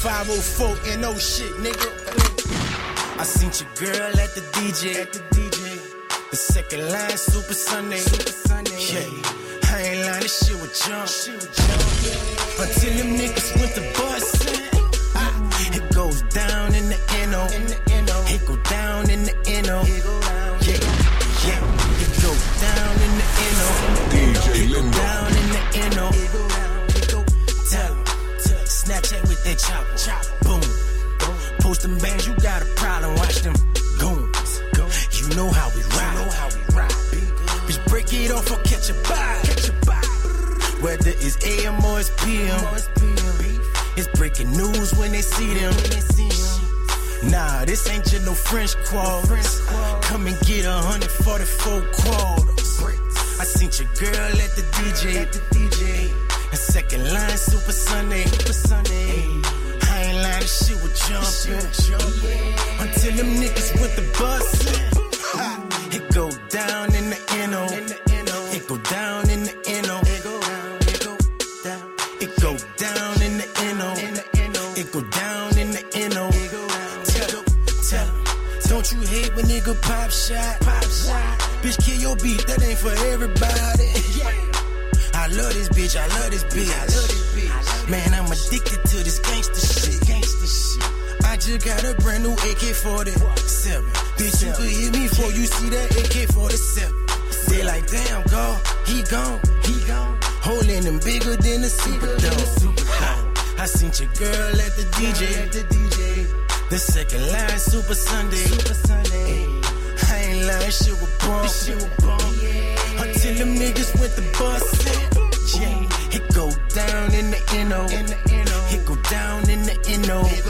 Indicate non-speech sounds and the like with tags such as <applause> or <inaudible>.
504 and no shit, nigga. I seen your girl at the DJ. At the DJ. The second line, Super Sunday. Super Sunday. Yeah. I ain't lying, this shit was jump. Shit was jump. Until them niggas went to bustin'. <laughs> It goes down in the NO. In the Post them bands, you got a problem. Watch them goons. You know how we ride. know how we ride. Bitch, break it off or catch a bite. Catch a bite. Whether it's AM or it's PM. It's breaking news when they see them. Nah, this ain't just no French quarters. Come and get a 144 quarters. I seen your girl at the DJ. At the DJ. A second line, Super Sunday. Super Sunday. Niggas went to bustin'. <laughs> It go down in the NO. It go down in the NO. It go down. In the NO. It go down in the NO. Tell, tell. Don't you hate when nigga pop shot? Pop shot. Bitch, kill your beat, that ain't for everybody. I love this bitch, I love this bitch. I love this bitch. Man, I'm addicted to this gangster shit. Gangster shit. I just got a brand new AK-47. Bitch, you could hit me before you see that AK-47. They like, damn, go, he gone, he gone. Holding them bigger than the Superdome. I seen your girl at the DJ. At the DJ. The second line, Super Sunday. Super Sunday. I ain't lying, shit was bump. Shit was bump. Until them niggas went to bustin'. Yeah. It go down in the NO. It go down in the NO.